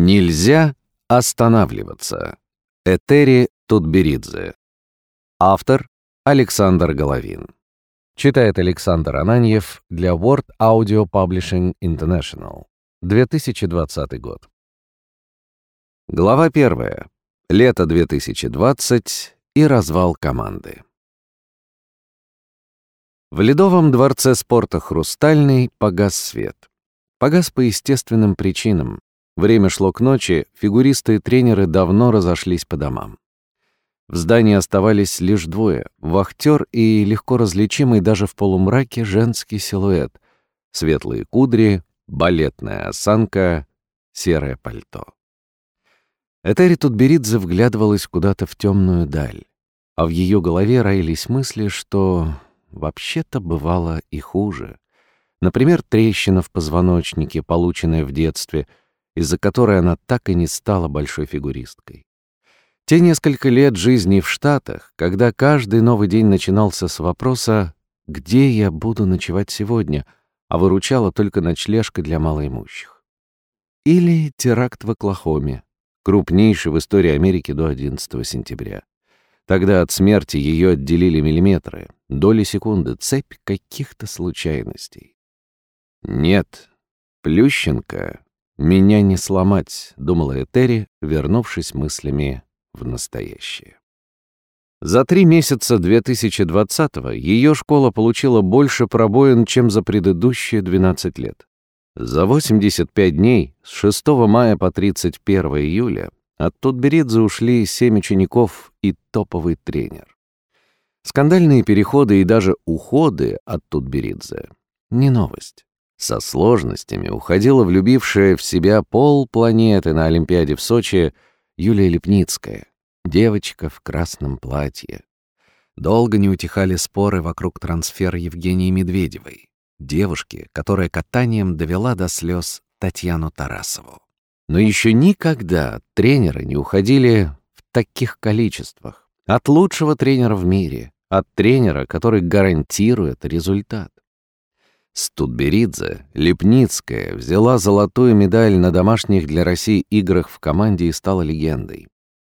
Нельзя останавливаться. Этери Тутберидзе. Автор Александр Головин. Читает Александр Ананьев для Word Audio Publishing International. 2020 год. Глава 1. Лето 2020 и развал команды. В Ледовом дворце спорта «Хрустальный» погас свет. Погас по естественным причинам. Время шло к ночи, фигуристы и тренеры давно разошлись по домам. В здании оставались лишь двое — вахтер и легко различимый даже в полумраке женский силуэт, светлые кудри, балетная осанка, серое пальто. Этери Тутберидзе вглядывалась куда-то в темную даль, а в ее голове роились мысли, что вообще-то бывало и хуже. Например, трещина в позвоночнике, полученная в детстве, из-за которой она так и не стала большой фигуристкой. Те несколько лет жизни в Штатах, когда каждый новый день начинался с вопроса «Где я буду ночевать сегодня?», а выручала только ночлежка для малоимущих. Или теракт в Оклахоме, крупнейший в истории Америки до 11 сентября. Тогда от смерти ее отделили миллиметры, доли секунды, цепь каких-то случайностей. «Нет, Плющенко, меня не сломать», — думала Этери, вернувшись мыслями в настоящее. За три месяца 2020-го ее школа получила больше пробоин, чем за предыдущие 12 лет. За 85 дней, с 6 мая по 31 июля, от Тутберидзе ушли семь учеников и топовый тренер. Скандальные переходы и даже уходы от Тутберидзе — не новость. Со сложностями уходила влюбившая в себя полпланеты на Олимпиаде в Сочи Юлия Лепницкая, девочка в красном платье. Долго не утихали споры вокруг трансфера Евгении Медведевой, девушки, которая катанием довела до слез Татьяну Тарасову. Но еще никогда тренеры не уходили в таких количествах. От лучшего тренера в мире, от тренера, который гарантирует результат. Студберидзе, Лепницкая, взяла золотую медаль на домашних для России играх в команде и стала легендой.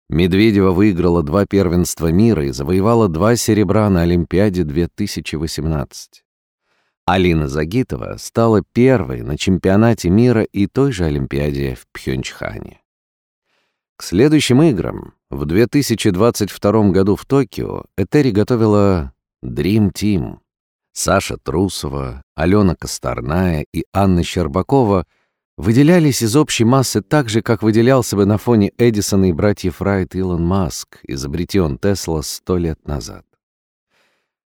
Медведева выиграла два первенства мира и завоевала два серебра на Олимпиаде 2018. Алина Загитова стала первой на чемпионате мира и той же Олимпиаде в Пхёнчхане. К следующим играм в 2022 году в Токио Этери готовила Dream Team. Саша Трусова, Алена Косторная и Анна Щербакова выделялись из общей массы так же, как выделялся бы на фоне Эдисона и братьев Райт Илон Маск, изобрети он Тесла сто лет назад.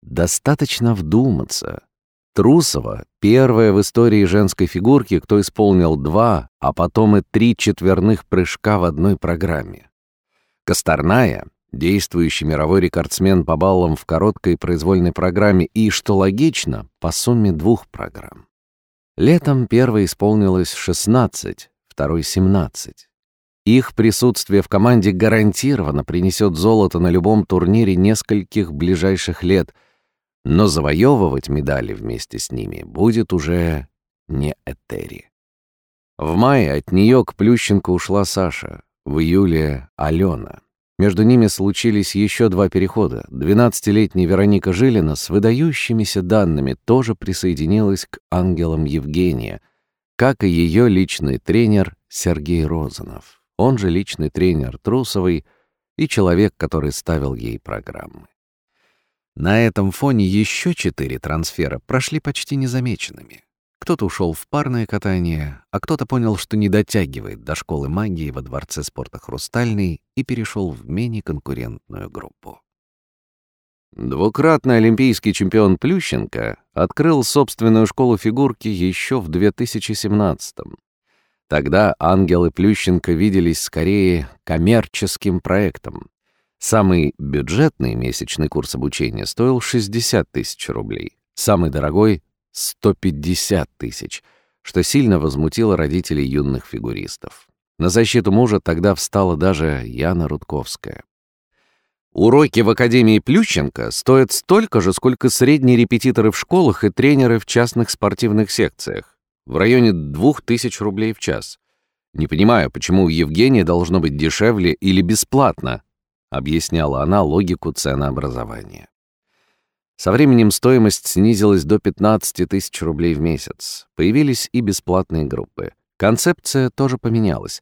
Достаточно вдуматься — Трусова — первая в истории женской фигурки, кто исполнил два, а потом и три четверных прыжка в одной программе. Косторная — действующий мировой рекордсмен по баллам в короткой произвольной программе и, что логично, по сумме двух программ. Летом первой исполнилось 16, второй — 17. Их присутствие в команде гарантированно принесет золото на любом турнире нескольких ближайших лет — но завоевывать медали вместе с ними будет уже не Этери. В мае от нее к Плющенко ушла Саша, в июле — Алена. Между ними случились еще два перехода. 12-летняя Вероника Жилина с выдающимися данными тоже присоединилась к ангелам Евгения, как и ее личный тренер Сергей Розанов, он же личный тренер Трусовой и человек, который ставил ей программы. На этом фоне еще четыре трансфера прошли почти незамеченными. Кто-то ушел в парное катание, а кто-то понял, что не дотягивает до школы магии во Дворце спорта «Хрустальный» и перешел в менее конкурентную группу. Двукратный олимпийский чемпион Плющенко открыл собственную школу фигурки еще в 2017-м. Тогда ангелы Плющенко виделись скорее коммерческим проектом, Самый бюджетный месячный курс обучения стоил 60 тысяч рублей, самый дорогой — 150 тысяч, что сильно возмутило родителей юных фигуристов. На защиту мужа тогда встала даже Яна Рудковская. Уроки в Академии Плющенко стоят столько же, сколько средние репетиторы в школах и тренеры в частных спортивных секциях, в районе 2000 рублей в час. Не понимаю, почему у Евгения должно быть дешевле или бесплатно, объясняла она логику ценообразования. Со временем стоимость снизилась до 15 тысяч рублей в месяц. Появились и бесплатные группы. Концепция тоже поменялась.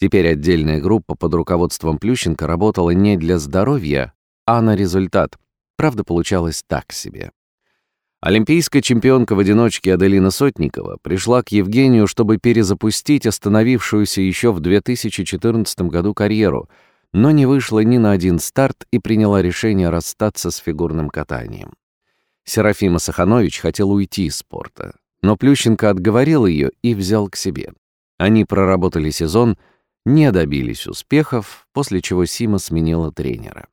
Теперь отдельная группа под руководством Плющенко работала не для здоровья, а на результат. Правда, получалось так себе. Олимпийская чемпионка в одиночке Аделина Сотникова пришла к Евгению, чтобы перезапустить остановившуюся еще в 2014 году карьеру, но не вышла ни на один старт и приняла решение расстаться с фигурным катанием. Серафима Саханович хотел уйти из спорта, но Плющенко отговорил ее и взял к себе. Они проработали сезон, не добились успехов, после чего Сима сменила тренера.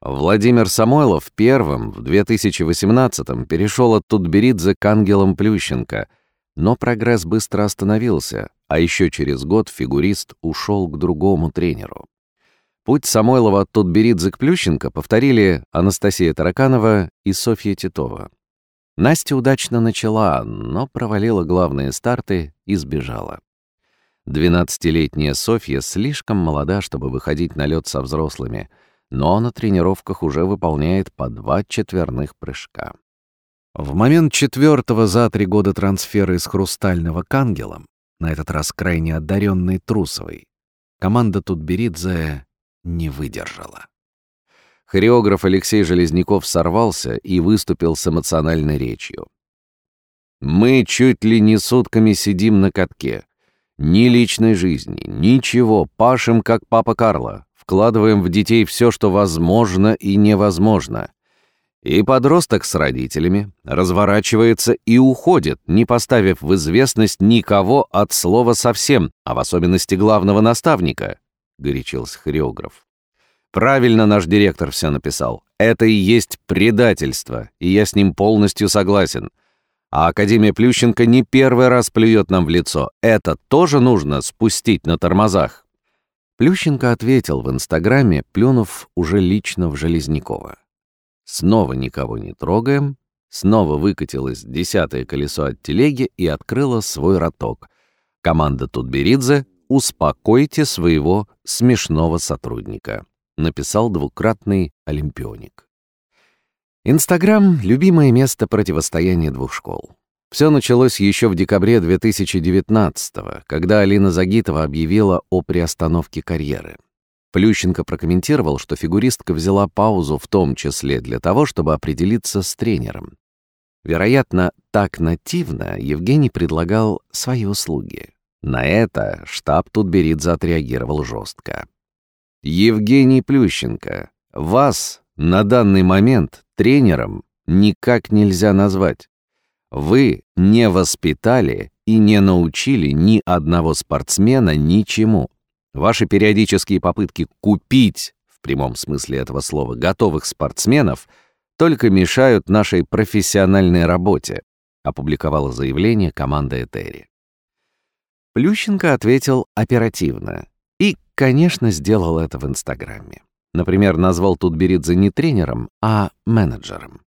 Владимир Самойлов первым в 2018-м перешел от Тутберидзе к ангелам Плющенко, но прогресс быстро остановился, а еще через год фигурист ушел к другому тренеру. Путь Самойлова от Тутберидзе к Плющенко повторили Анастасия Тараканова и Софья Титова. Настя удачно начала, но провалила главные старты и сбежала. Двенадцатилетняя Софья слишком молода, чтобы выходить на лед со взрослыми — но на тренировках уже выполняет по два четверных прыжка. В момент четвертого за три года трансфера из «Хрустального» к «Ангелам», на этот раз крайне одаренной Трусовой, команда Тутберидзе не выдержала. Хореограф Алексей Железняков сорвался и выступил с эмоциональной речью. «Мы чуть ли не сутками сидим на катке. Ни личной жизни, ничего, пашем, как папа Карло вкладываем в детей все, что возможно и невозможно. И подросток с родителями разворачивается и уходит, не поставив в известность никого от слова совсем, а в особенности главного наставника, — горячился хореограф. Правильно наш директор все написал. Это и есть предательство, и я с ним полностью согласен. А Академия Плющенко не первый раз плюет нам в лицо. Это тоже нужно спустить на тормозах. Плющенко ответил в Инстаграме, плюнув уже лично в Железнякова. Снова никого не трогаем, снова выкатилось десятое колесо от телеги и открыло свой роток. Команда Тутберидзе «Успокойте своего смешного сотрудника», написал двукратный олимпионик. Инстаграм — любимое место противостояния двух школ. Все началось еще в декабре 2019 когда Алина Загитова объявила о приостановке карьеры. Плющенко прокомментировал, что фигуристка взяла паузу в том числе для того, чтобы определиться с тренером. Вероятно, так нативно Евгений предлагал свои услуги. На это штаб Тутберидзе отреагировал жестко. «Евгений Плющенко, вас на данный момент тренером никак нельзя назвать. Вы не воспитали и не научили ни одного спортсмена ничему. Ваши периодические попытки купить, в прямом смысле этого слова, готовых спортсменов только мешают нашей профессиональной работе, опубликовала заявление команда Этери. Плющенко ответил оперативно и, конечно, сделал это в Инстаграме. Например, назвал Тутберидзе не тренером, а менеджером.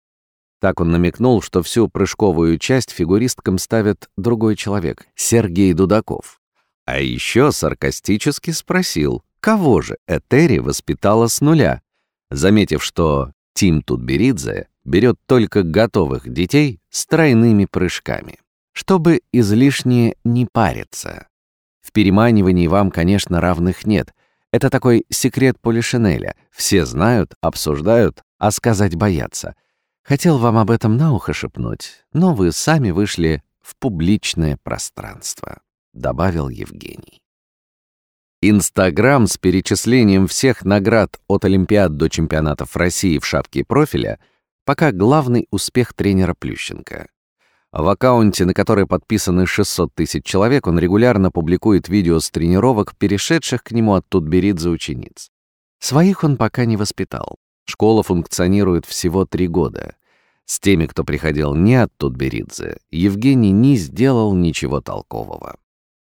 Так он намекнул, что всю прыжковую часть фигуристкам ставит другой человек, Сергей Дудаков. А еще саркастически спросил, кого же Этери воспитала с нуля, заметив, что Тим Тутберидзе берет только готовых детей с тройными прыжками, чтобы излишне не париться. В переманивании вам, конечно, равных нет. Это такой секрет Полишинеля. Все знают, обсуждают, а сказать боятся — Хотел вам об этом на ухо шепнуть, но вы сами вышли в публичное пространство», — добавил Евгений. Инстаграм с перечислением всех наград от Олимпиад до чемпионатов России в шапке профиля пока главный успех тренера Плющенко. В аккаунте, на который подписаны 600 тысяч человек, он регулярно публикует видео с тренировок, перешедших к нему от Тутберидзе учениц. Своих он пока не воспитал. Школа функционирует всего три года. С теми, кто приходил не от Тутберидзе, Евгений не сделал ничего толкового.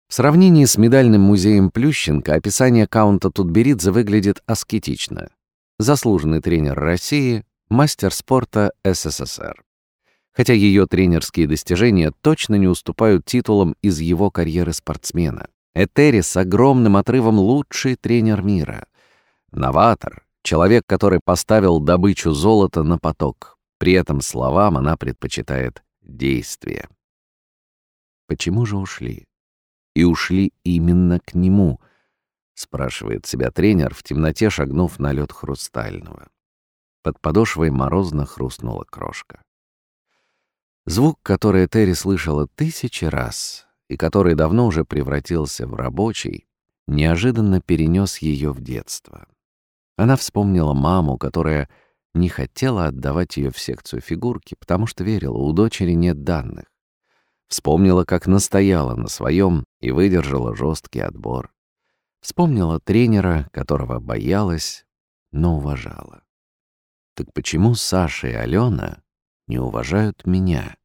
В сравнении с медальным музеем Плющенко описание аккаунта Тутберидзе выглядит аскетично. Заслуженный тренер России, мастер спорта СССР. Хотя ее тренерские достижения точно не уступают титулам из его карьеры спортсмена. Этери с огромным отрывом лучший тренер мира. Новатор, человек, который поставил добычу золота на поток. При этом словам она предпочитает действия. Почему же ушли? И ушли именно к нему, спрашивает себя тренер, в темноте шагнув на лед хрустального. Под подошвой морозно хрустнула крошка. Звук, который Терри слышала тысячи раз и который давно уже превратился в рабочий, неожиданно перенес ее в детство. Она вспомнила маму, которая не хотела отдавать ее в секцию фигурки, потому что верила, у дочери нет данных. Вспомнила, как настояла на своем и выдержала жесткий отбор. Вспомнила тренера, которого боялась, но уважала. Так почему Саша и Алена не уважают меня?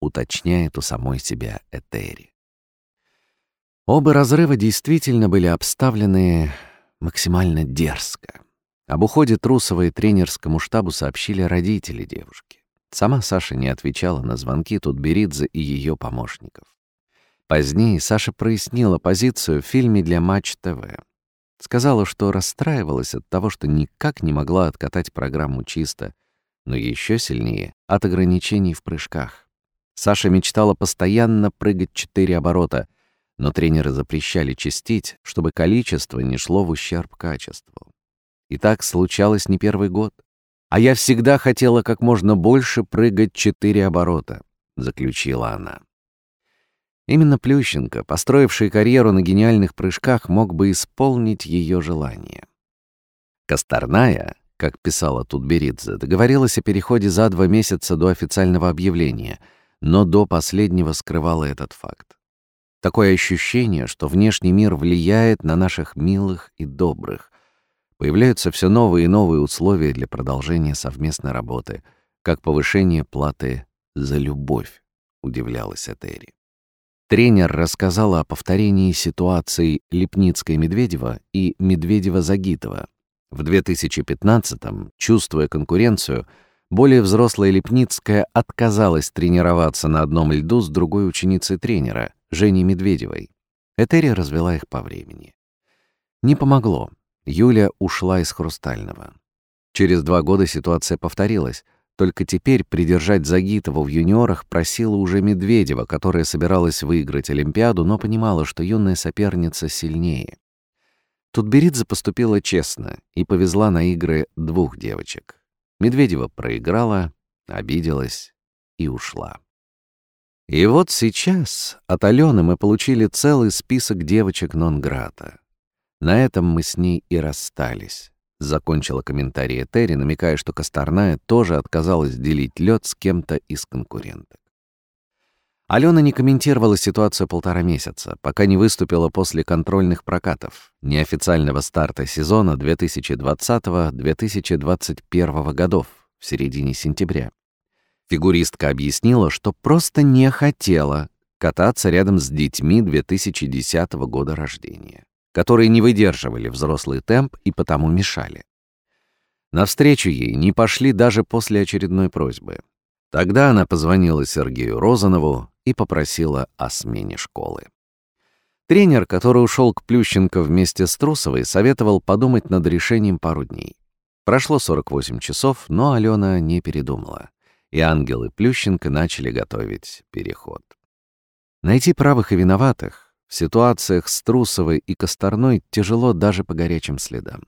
Уточняет у самой себя Этери. Оба разрыва действительно были обставлены максимально дерзко. Об уходе Трусовой тренерскому штабу сообщили родители девушки. Сама Саша не отвечала на звонки Тутберидзе и ее помощников. Позднее Саша прояснила позицию в фильме для Матч ТВ. Сказала, что расстраивалась от того, что никак не могла откатать программу чисто, но еще сильнее — от ограничений в прыжках. Саша мечтала постоянно прыгать четыре оборота, но тренеры запрещали чистить, чтобы количество не шло в ущерб качеству. И так случалось не первый год. А я всегда хотела как можно больше прыгать четыре оборота, заключила она. Именно Плющенко, построивший карьеру на гениальных прыжках, мог бы исполнить ее желание. Косторная, как писала Тутберидзе, договорилась о переходе за два месяца до официального объявления, но до последнего скрывала этот факт. Такое ощущение, что внешний мир влияет на наших милых и добрых. Появляются все новые и новые условия для продолжения совместной работы, как повышение платы за любовь, удивлялась Этери. Тренер рассказала о повторении ситуаций Лепницкой-Медведева и Медведева-Загитова. В 2015-м, чувствуя конкуренцию, более взрослая Лепницкая отказалась тренироваться на одном льду с другой ученицей тренера, Женей Медведевой. Этери развела их по времени. Не помогло. Юля ушла из Хрустального. Через два года ситуация повторилась — только теперь придержать Загитову в юниорах просила уже Медведева, которая собиралась выиграть Олимпиаду, но понимала, что юная соперница сильнее. Тутберидзе поступила честно и повезла на игры двух девочек. Медведева проиграла, обиделась и ушла. И вот сейчас от Алены мы получили целый список девочек Нонграта. На этом мы с ней и расстались. Закончила комментарий Этери, намекая, что Косторная тоже отказалась делить лед с кем-то из конкуренток. Алена не комментировала ситуацию полтора месяца, пока не выступила после контрольных прокатов, неофициального старта сезона 2020-2021 годов в середине сентября. Фигуристка объяснила, что просто не хотела кататься рядом с детьми 2010 года рождения которые не выдерживали взрослый темп и потому мешали. Навстречу ей не пошли даже после очередной просьбы. Тогда она позвонила Сергею Розанову и попросила о смене школы. Тренер, который ушел к Плющенко вместе с Трусовой, советовал подумать над решением пару дней. Прошло 48 часов, но Алена не передумала, и Ангел и Плющенко начали готовить переход. Найти правых и виноватых, в ситуациях с Трусовой и Косторной тяжело даже по горячим следам.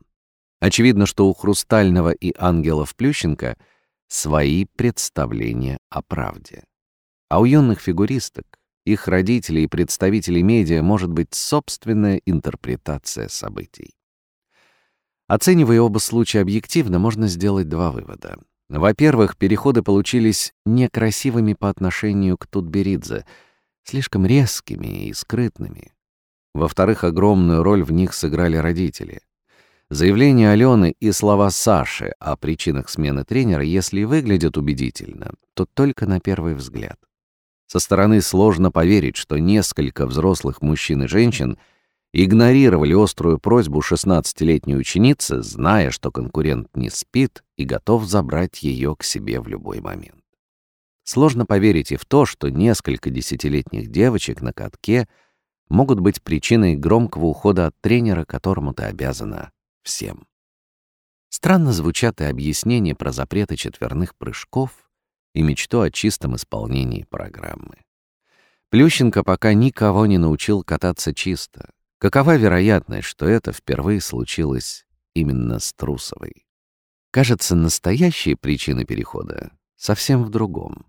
Очевидно, что у Хрустального и Ангелов Плющенко свои представления о правде. А у юных фигуристок, их родителей и представителей медиа может быть собственная интерпретация событий. Оценивая оба случая объективно, можно сделать два вывода. Во-первых, переходы получились некрасивыми по отношению к Тутберидзе — слишком резкими и скрытными. Во-вторых, огромную роль в них сыграли родители. Заявление Алены и слова Саши о причинах смены тренера, если выглядят убедительно, то только на первый взгляд. Со стороны сложно поверить, что несколько взрослых мужчин и женщин игнорировали острую просьбу 16-летней ученицы, зная, что конкурент не спит и готов забрать ее к себе в любой момент. Сложно поверить и в то, что несколько десятилетних девочек на катке могут быть причиной громкого ухода от тренера, которому ты обязана всем. Странно звучат и объяснения про запреты четверных прыжков и мечту о чистом исполнении программы. Плющенко пока никого не научил кататься чисто. Какова вероятность, что это впервые случилось именно с Трусовой? Кажется, настоящие причины перехода совсем в другом.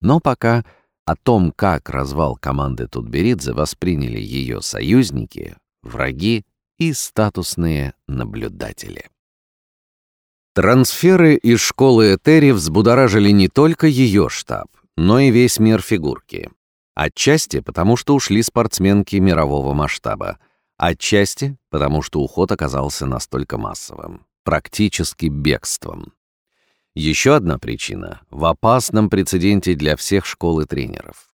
Но пока о том, как развал команды Тутберидзе восприняли ее союзники, враги и статусные наблюдатели. Трансферы из школы Этери взбудоражили не только ее штаб, но и весь мир фигурки. Отчасти потому, что ушли спортсменки мирового масштаба, отчасти потому, что уход оказался настолько массовым, практически бегством. Еще одна причина — в опасном прецеденте для всех школ и тренеров.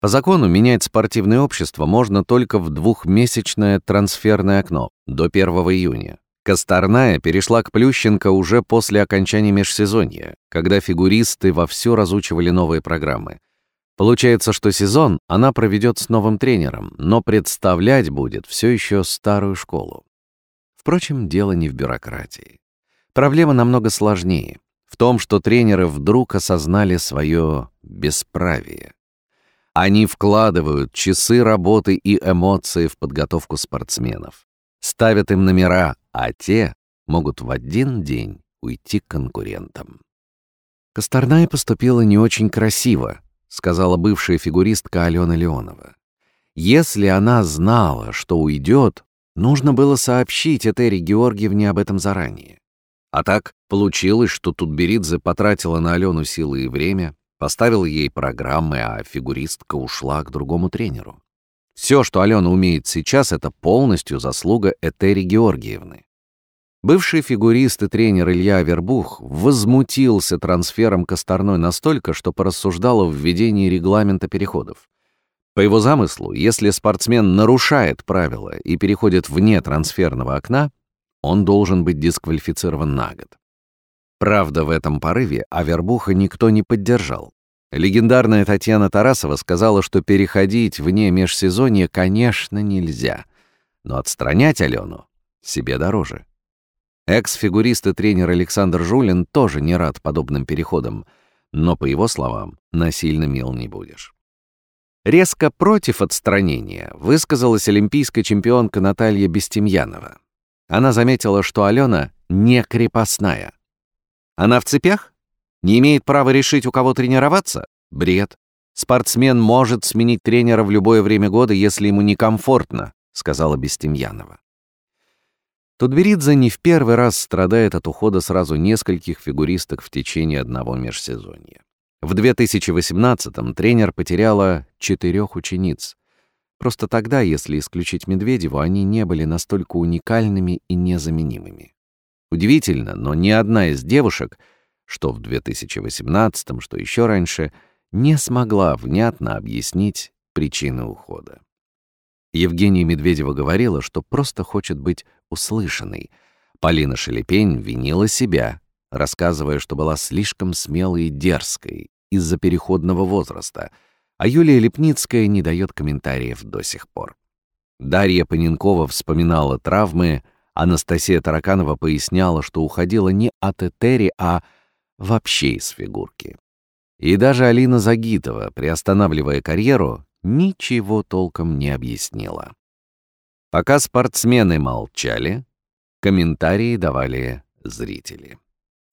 По закону менять спортивное общество можно только в двухмесячное трансферное окно, до 1 июня. Косторная перешла к Плющенко уже после окончания межсезонья, когда фигуристы вовсю разучивали новые программы. Получается, что сезон она проведет с новым тренером, но представлять будет все еще старую школу. Впрочем, дело не в бюрократии. Проблема намного сложнее в том, что тренеры вдруг осознали свое бесправие. Они вкладывают часы работы и эмоции в подготовку спортсменов, ставят им номера, а те могут в один день уйти к конкурентам. Косторная поступила не очень красиво, сказала бывшая фигуристка Алена Леонова. Если она знала, что уйдет, нужно было сообщить Этери Георгиевне об этом заранее. А так получилось, что Тутберидзе потратила на Алену силы и время, поставила ей программы, а фигуристка ушла к другому тренеру. Все, что Алена умеет сейчас, это полностью заслуга Этери Георгиевны. Бывший фигурист и тренер Илья Вербух возмутился трансфером Косторной настолько, что порассуждал о введении регламента переходов. По его замыслу, если спортсмен нарушает правила и переходит вне трансферного окна, он должен быть дисквалифицирован на год. Правда, в этом порыве Авербуха никто не поддержал. Легендарная Татьяна Тарасова сказала, что переходить вне межсезонья, конечно, нельзя, но отстранять Алену себе дороже. Экс-фигурист и тренер Александр Жулин тоже не рад подобным переходам, но, по его словам, насильно мил не будешь. Резко против отстранения высказалась олимпийская чемпионка Наталья Бестемьянова. Она заметила, что Алена не крепостная. Она в цепях? Не имеет права решить, у кого тренироваться? Бред. Спортсмен может сменить тренера в любое время года, если ему некомфортно, сказала Бестемьянова. Тутберидзе не в первый раз страдает от ухода сразу нескольких фигуристок в течение одного межсезонья. В 2018-м тренер потеряла четырех учениц, Просто тогда, если исключить Медведеву, они не были настолько уникальными и незаменимыми. Удивительно, но ни одна из девушек, что в 2018, что еще раньше, не смогла внятно объяснить причины ухода. Евгения Медведева говорила, что просто хочет быть услышанной. Полина Шелепень винила себя, рассказывая, что была слишком смелой и дерзкой из-за переходного возраста — а Юлия Лепницкая не дает комментариев до сих пор. Дарья Паненкова вспоминала травмы, Анастасия Тараканова поясняла, что уходила не от Этери, а вообще из фигурки. И даже Алина Загитова, приостанавливая карьеру, ничего толком не объяснила. Пока спортсмены молчали, комментарии давали зрители.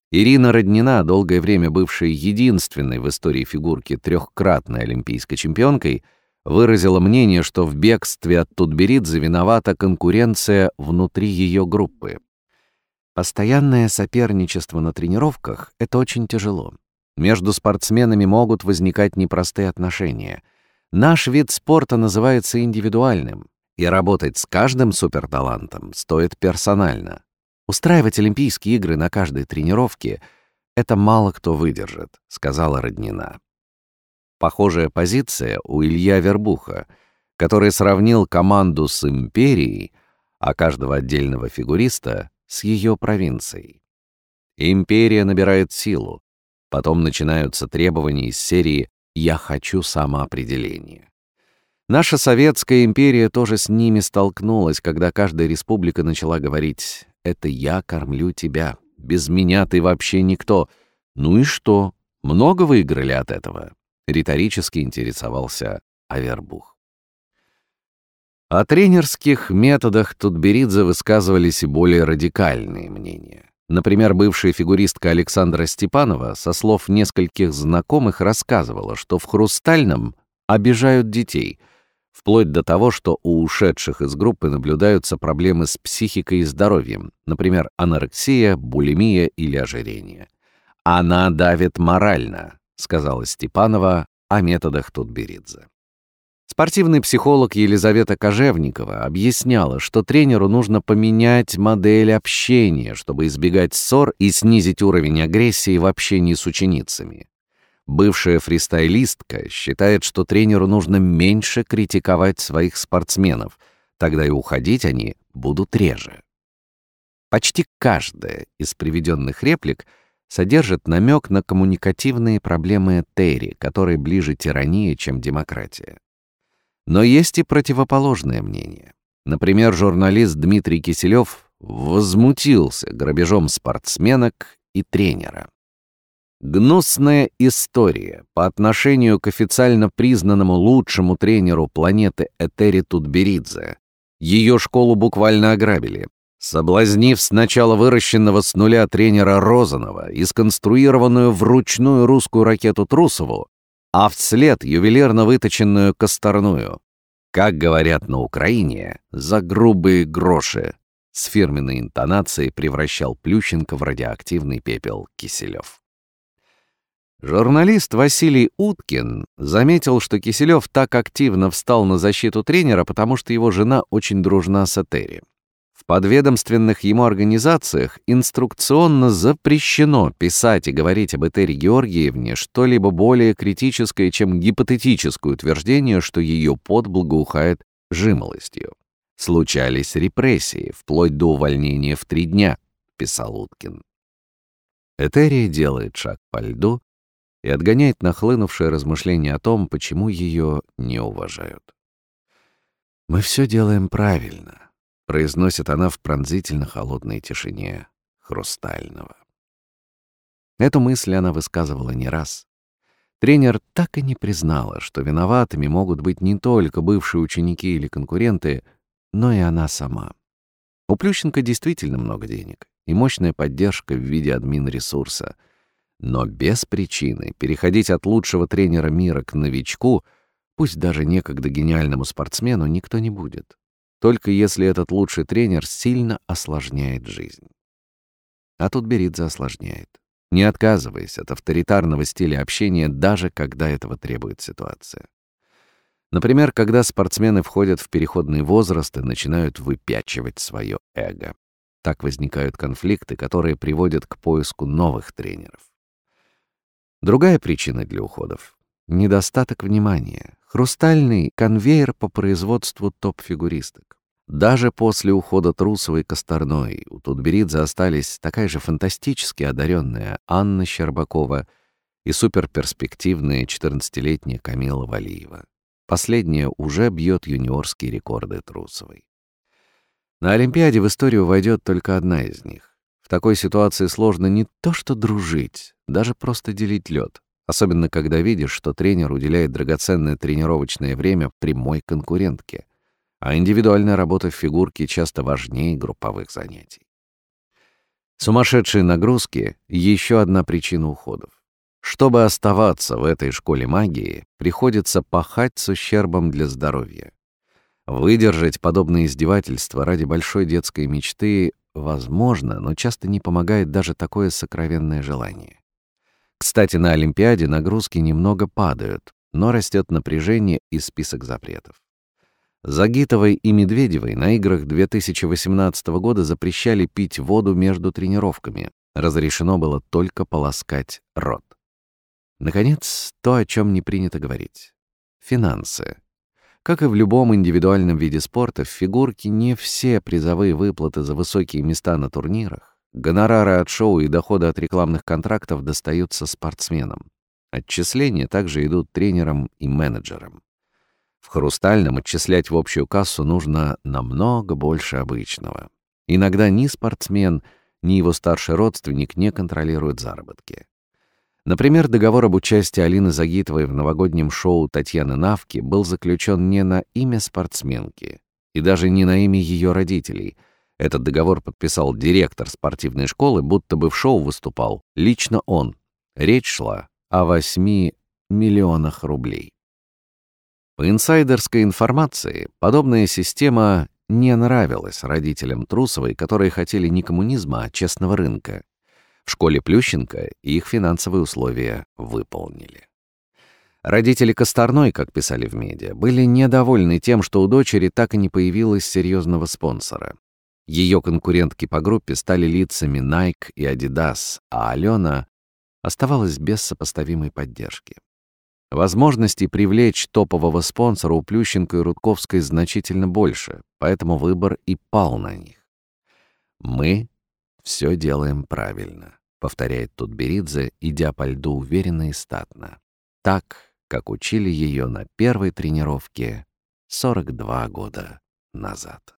Ирина Роднина, долгое время бывшая единственной в истории фигурки трехкратной олимпийской чемпионкой, выразила мнение, что в бегстве от Тутберидзе виновата конкуренция внутри ее группы. Постоянное соперничество на тренировках — это очень тяжело. Между спортсменами могут возникать непростые отношения. Наш вид спорта называется индивидуальным, и работать с каждым суперталантом стоит персонально. Устраивать Олимпийские игры на каждой тренировке — это мало кто выдержит, сказала Роднина. Похожая позиция у Илья Вербуха, который сравнил команду с империей, а каждого отдельного фигуриста с ее провинцией. Империя набирает силу, потом начинаются требования из серии «Я хочу самоопределения». Наша Советская империя тоже с ними столкнулась, когда каждая республика начала говорить «это я кормлю тебя, без меня ты вообще никто». Ну и что? Много выиграли от этого? Риторически интересовался Авербух. О тренерских методах Тутберидзе высказывались и более радикальные мнения. Например, бывшая фигуристка Александра Степанова со слов нескольких знакомых рассказывала, что в «Хрустальном» обижают детей — вплоть до того, что у ушедших из группы наблюдаются проблемы с психикой и здоровьем, например, анорексия, булимия или ожирение. «Она давит морально», — сказала Степанова о методах Тутберидзе. Спортивный психолог Елизавета Кожевникова объясняла, что тренеру нужно поменять модель общения, чтобы избегать ссор и снизить уровень агрессии в общении с ученицами. Бывшая фристайлистка считает, что тренеру нужно меньше критиковать своих спортсменов, тогда и уходить они будут реже. Почти каждая из приведенных реплик содержит намек на коммуникативные проблемы Терри, которые ближе тирании, чем демократия. Но есть и противоположное мнение. Например, журналист Дмитрий Киселев возмутился грабежом спортсменок и тренера. Гнусная история по отношению к официально признанному лучшему тренеру планеты Этери Тутберидзе. Ее школу буквально ограбили. Соблазнив сначала выращенного с нуля тренера Розанова и сконструированную вручную русскую ракету Трусову, а вслед ювелирно выточенную Косторную. Как говорят на Украине, за грубые гроши. С фирменной интонацией превращал Плющенко в радиоактивный пепел Киселев. Журналист Василий Уткин заметил, что Киселев так активно встал на защиту тренера, потому что его жена очень дружна с Этери. Подведомственных ему организациях инструкционно запрещено писать и говорить об Этере Георгиевне что-либо более критическое, чем гипотетическое утверждение, что ее пот благоухает жимолостью. Случались репрессии, вплоть до увольнения в три дня, писал Уткин. Этерия делает шаг по льду, и отгоняет нахлынувшее размышление о том, почему ее не уважают. «Мы все делаем правильно», — произносит она в пронзительно холодной тишине хрустального. Эту мысль она высказывала не раз. Тренер так и не признала, что виноватыми могут быть не только бывшие ученики или конкуренты, но и она сама. У Плющенко действительно много денег и мощная поддержка в виде админ-ресурса — но без причины переходить от лучшего тренера мира к новичку, пусть даже некогда гениальному спортсмену, никто не будет. Только если этот лучший тренер сильно осложняет жизнь. А тут Беридзе осложняет, не отказываясь от авторитарного стиля общения, даже когда этого требует ситуация. Например, когда спортсмены входят в переходный возраст и начинают выпячивать свое эго. Так возникают конфликты, которые приводят к поиску новых тренеров. Другая причина для уходов — недостаток внимания. Хрустальный конвейер по производству топ-фигуристок. Даже после ухода Трусовой и Косторной у Тутберидзе остались такая же фантастически одаренная Анна Щербакова и суперперспективная 14-летняя Камила Валиева. Последняя уже бьет юниорские рекорды Трусовой. На Олимпиаде в историю войдет только одна из них. В такой ситуации сложно не то что дружить, даже просто делить лед, особенно когда видишь, что тренер уделяет драгоценное тренировочное время прямой конкурентке, а индивидуальная работа в фигурке часто важнее групповых занятий. Сумасшедшие нагрузки — еще одна причина уходов. Чтобы оставаться в этой школе магии, приходится пахать с ущербом для здоровья. Выдержать подобные издевательства ради большой детской мечты возможно, но часто не помогает даже такое сокровенное желание. Кстати, на Олимпиаде нагрузки немного падают, но растет напряжение и список запретов. Загитовой и Медведевой на играх 2018 года запрещали пить воду между тренировками. Разрешено было только полоскать рот. Наконец, то, о чем не принято говорить. Финансы. Как и в любом индивидуальном виде спорта, в фигурке не все призовые выплаты за высокие места на турнирах, гонорары от шоу и доходы от рекламных контрактов достаются спортсменам. Отчисления также идут тренерам и менеджерам. В «Хрустальном» отчислять в общую кассу нужно намного больше обычного. Иногда ни спортсмен, ни его старший родственник не контролируют заработки. Например, договор об участии Алины Загитовой в новогоднем шоу Татьяны Навки был заключен не на имя спортсменки и даже не на имя ее родителей. Этот договор подписал директор спортивной школы, будто бы в шоу выступал лично он. Речь шла о 8 миллионах рублей. По инсайдерской информации, подобная система не нравилась родителям Трусовой, которые хотели не коммунизма, а честного рынка. В школе Плющенко их финансовые условия выполнили. Родители Косторной, как писали в медиа, были недовольны тем, что у дочери так и не появилось серьезного спонсора. Ее конкурентки по группе стали лицами Nike и Adidas, а Алена оставалась без сопоставимой поддержки. Возможностей привлечь топового спонсора у Плющенко и Рудковской значительно больше, поэтому выбор и пал на них. «Мы все делаем правильно», — повторяет Тутберидзе, идя по льду уверенно и статно. Так, как учили ее на первой тренировке 42 года назад.